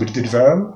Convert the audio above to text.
bildirfen